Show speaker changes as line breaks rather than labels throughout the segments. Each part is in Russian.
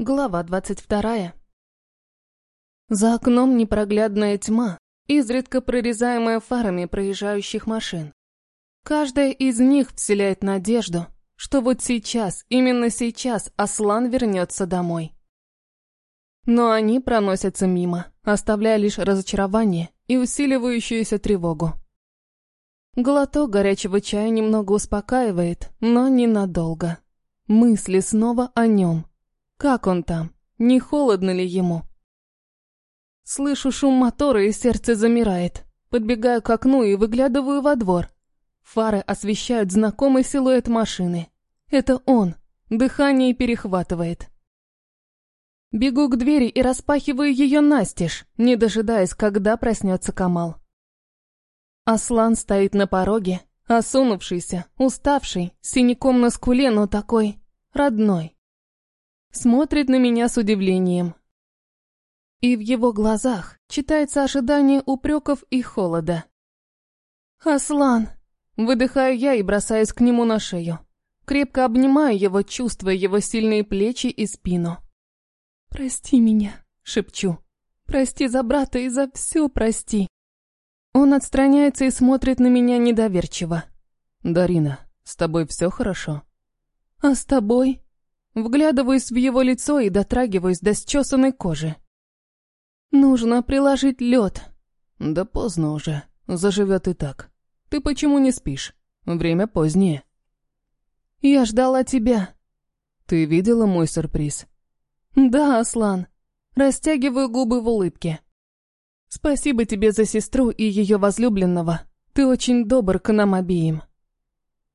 Глава двадцать вторая. За окном непроглядная тьма, изредка прорезаемая фарами проезжающих машин. Каждая из них вселяет надежду, что вот сейчас, именно сейчас, Аслан вернется домой. Но они проносятся мимо, оставляя лишь разочарование и усиливающуюся тревогу. Глоток горячего чая немного успокаивает, но ненадолго. Мысли снова о нем, как он там? Не холодно ли ему? Слышу шум мотора, и сердце замирает. Подбегаю к окну и выглядываю во двор. Фары освещают знакомый силуэт машины. Это он. Дыхание перехватывает. Бегу к двери и распахиваю ее настежь, не дожидаясь, когда проснется Камал. Аслан стоит на пороге, осунувшийся, уставший, синяком на скуле, но такой родной. Смотрит на меня с удивлением. И в его глазах читается ожидание упреков и холода. «Аслан!» Выдыхаю я и бросаюсь к нему на шею. Крепко обнимаю его, чувствуя его сильные плечи и спину. «Прости меня», — шепчу. «Прости за брата и за все прости». Он отстраняется и смотрит на меня недоверчиво.
«Дарина, с тобой все хорошо?»
«А с тобой?» Вглядываюсь в его лицо и дотрагиваюсь до счесанной кожи. Нужно приложить лед.
Да поздно уже. Заживет и так. Ты почему не спишь? Время позднее.
Я ждала тебя.
Ты видела мой сюрприз?
Да, Аслан. Растягиваю губы в улыбке. Спасибо тебе за сестру и ее возлюбленного. Ты очень добр к нам обеим.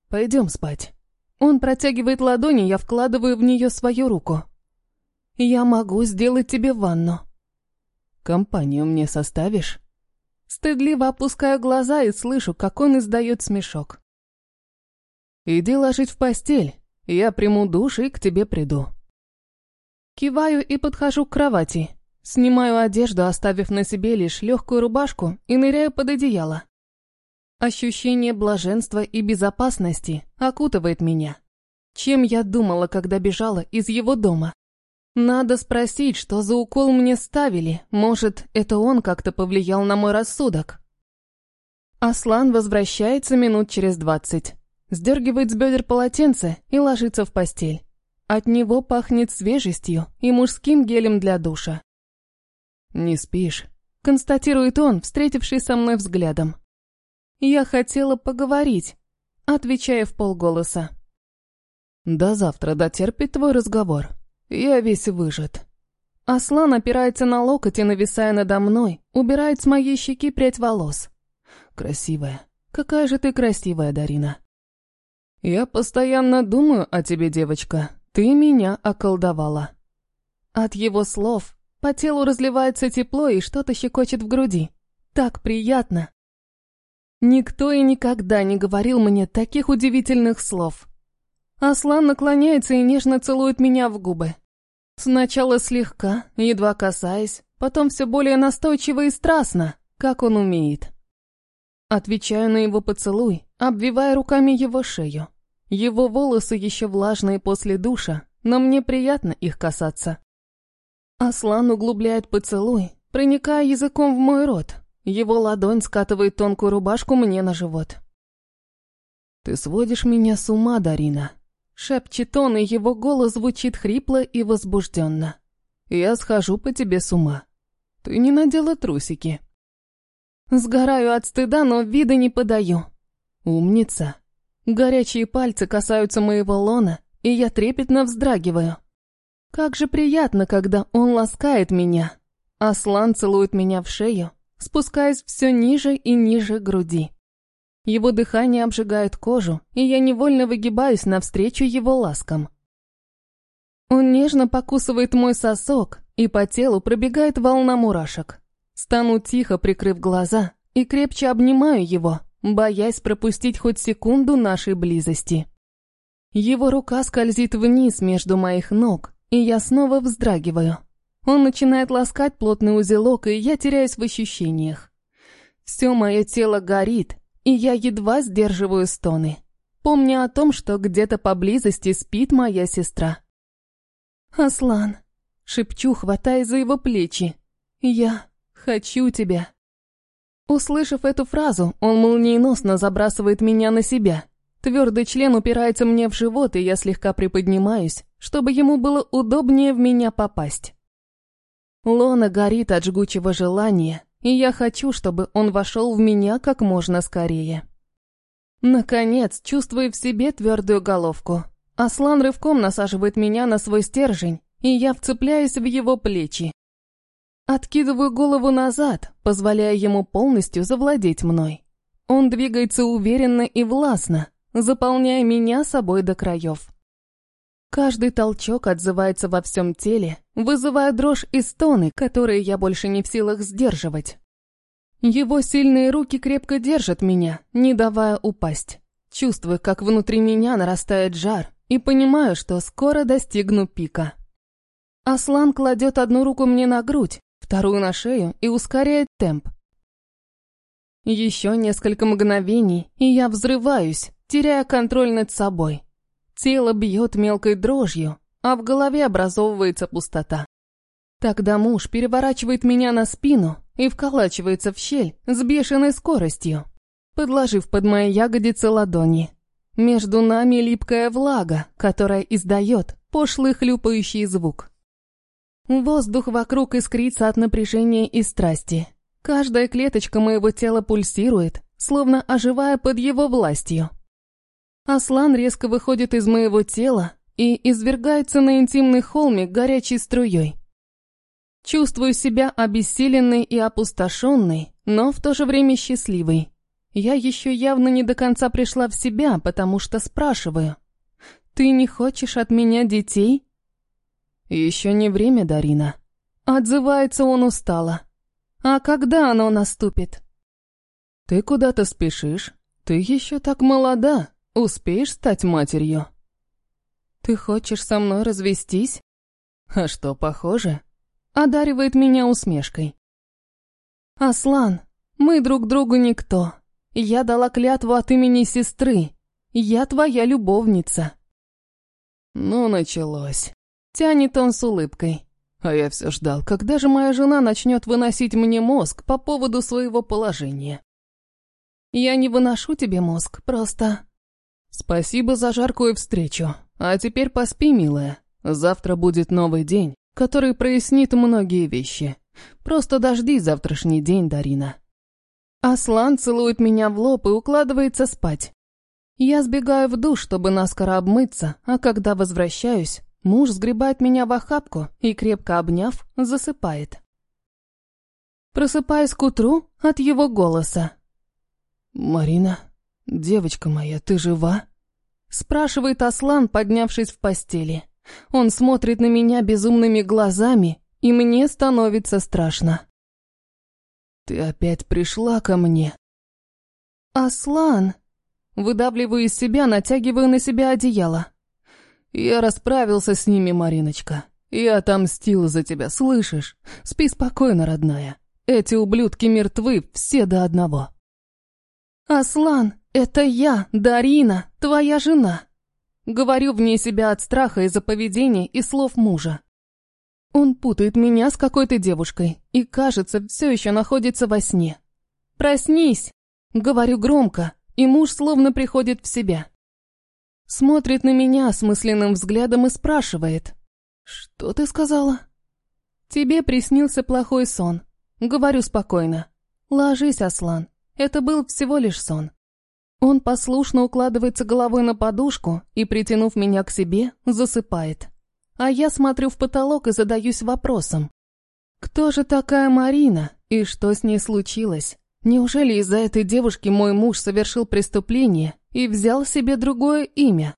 Пойдем спать.
Он протягивает ладони, я вкладываю в нее свою руку. Я могу сделать тебе ванну.
Компанию мне составишь?
Стыдливо опускаю глаза и слышу, как он издает смешок.
Иди ложить в постель, я приму душ и к тебе приду.
Киваю и подхожу к кровати. Снимаю одежду, оставив на себе лишь легкую рубашку, и ныряю под одеяло. Ощущение блаженства и безопасности окутывает меня. Чем я думала, когда бежала из его дома? Надо спросить, что за укол мне ставили. Может, это он как-то повлиял на мой рассудок. Аслан возвращается минут через двадцать. Сдергивает с бедер полотенце и ложится в постель. От него пахнет свежестью и мужским гелем для душа.
«Не спишь?»
– констатирует он, встретившись со мной взглядом. «Я хотела поговорить», отвечая в полголоса.
«До завтра дотерпит твой разговор. Я весь выжат».
Аслан опирается на локоть и, нависая надо мной, убирает с моей щеки прядь волос.
«Красивая.
Какая же ты красивая, Дарина».
«Я постоянно думаю о тебе, девочка. Ты меня околдовала».
От его слов по телу разливается тепло и что-то щекочет в груди. Так приятно. Никто и никогда не говорил мне таких удивительных слов. Аслан наклоняется и нежно целует меня в губы. Сначала слегка, едва касаясь, потом все более настойчиво и страстно, как он умеет. Отвечаю на его поцелуй, обвивая руками его шею. Его волосы еще влажные после душа, но мне приятно их касаться. Аслан углубляет поцелуй, проникая языком в мой рот, его ладонь скатывает тонкую рубашку мне на живот.
«Ты сводишь меня с ума, Дарина», —
шепчет он, и его голос звучит хрипло и возбужденно.
«Я схожу по тебе с ума. Ты не надела трусики».
Сгораю от стыда, но вида не подаю.
«Умница».
Горячие пальцы касаются моего лона, и я трепетно вздрагиваю. Как же приятно, когда он ласкает меня. Аслан целует меня в шею, спускаясь все ниже и ниже груди. Его дыхание обжигает кожу, и я невольно выгибаюсь навстречу его ласкам. Он нежно покусывает мой сосок, и по телу пробегает волна мурашек. Стану тихо, прикрыв глаза, и крепче обнимаю его, боясь пропустить хоть секунду нашей близости. Его рука скользит вниз между моих ног, и я снова вздрагиваю. Он начинает ласкать плотный узелок, и я теряюсь в ощущениях. Все мое тело горит, и я едва сдерживаю стоны, помня о том, что где-то поблизости спит моя сестра. «Аслан», шепчу, хватая за его плечи. «Я хочу тебя». Услышав эту фразу, он молниеносно забрасывает меня на себя. Твердый член упирается мне в живот, и я слегка приподнимаюсь, чтобы ему было удобнее в меня попасть. Лона горит от жгучего желания, и я хочу, чтобы он вошел в меня как можно скорее. Наконец, чувствуя в себе твердую головку, Аслан рывком насаживает меня на свой стержень, и я вцепляюсь в его плечи. Откидываю голову назад, позволяя ему полностью завладеть мной. Он двигается уверенно и властно, заполняя меня собой до краев. Каждый толчок отзывается во всем теле, вызывая дрожь и стоны, которые я больше не в силах сдерживать. Его сильные руки крепко держат меня, не давая упасть. Чувствую, как внутри меня нарастает жар, и понимаю, что скоро достигну пика. Аслан кладет одну руку мне на грудь, вторую на шею и ускоряет темп. Еще несколько мгновений, и я взрываюсь, теряя контроль над собой. Тело бьет мелкой дрожью, а в голове образовывается пустота. Тогда муж переворачивает меня на спину и вколачивается в щель с бешеной скоростью, подложив под мои ягодицы ладони. Между нами липкая влага, которая издает пошлый хлюпающий звук. Воздух вокруг искрится от напряжения и страсти. Каждая клеточка моего тела пульсирует, словно оживая под его властью. Аслан резко выходит из моего тела и извергается на интимный холмик горячей струей. Чувствую себя обессиленной и опустошенной, но в то же время счастливой. Я еще явно не до конца пришла в себя, потому что спрашиваю. «Ты не хочешь от меня детей?» «Еще не время, Дарина». Отзывается он устало. «А когда оно наступит?» «Ты куда-то спешишь? Ты еще так молода. Успеешь стать матерью?» «Ты хочешь со мной развестись?» «А что, похоже?» Одаривает меня усмешкой. «Аслан, мы друг другу никто. Я дала клятву от имени сестры. Я твоя любовница». «Ну, началось». Тянет он с улыбкой. А я все ждал, когда же моя жена начнет выносить мне мозг по поводу своего положения. Я не выношу тебе мозг, просто... Спасибо за жаркую встречу. А теперь поспи, милая. Завтра будет новый день, который прояснит многие вещи. Просто дожди завтрашний день, Дарина. Аслан целует меня в лоб и укладывается спать. Я сбегаю в душ, чтобы наскоро обмыться, а когда возвращаюсь, Муж сгребает меня в охапку и, крепко обняв, засыпает. Просыпаюсь к утру от его голоса. «Марина, девочка моя, ты жива?» Спрашивает Аслан, поднявшись в постели. Он смотрит на меня безумными глазами, и мне становится страшно. «Ты опять пришла ко мне?» «Аслан!» Выдавливаю из себя, натягиваю на себя одеяло. «Я расправился с ними, Мариночка. Я отомстил за тебя, слышишь? Спи спокойно, родная. Эти ублюдки мертвы, все до одного». «Аслан, это я, Дарина, твоя жена». Говорю вне себя от страха из-за поведения и слов мужа. Он путает меня с какой-то девушкой и, кажется, все еще находится во сне. «Проснись!» Говорю громко, и муж словно приходит в себя. Смотрит на меня осмысленным взглядом и спрашивает. «Что ты сказала?» «Тебе приснился плохой сон». Говорю спокойно. «Ложись, Аслан. Это был всего лишь сон». Он послушно укладывается головой на подушку и, притянув меня к себе, засыпает. А я смотрю в потолок и задаюсь вопросом. Кто же такая Марина и что с ней случилось? Неужели из-за этой девушки мой муж совершил преступление и взял себе другое имя?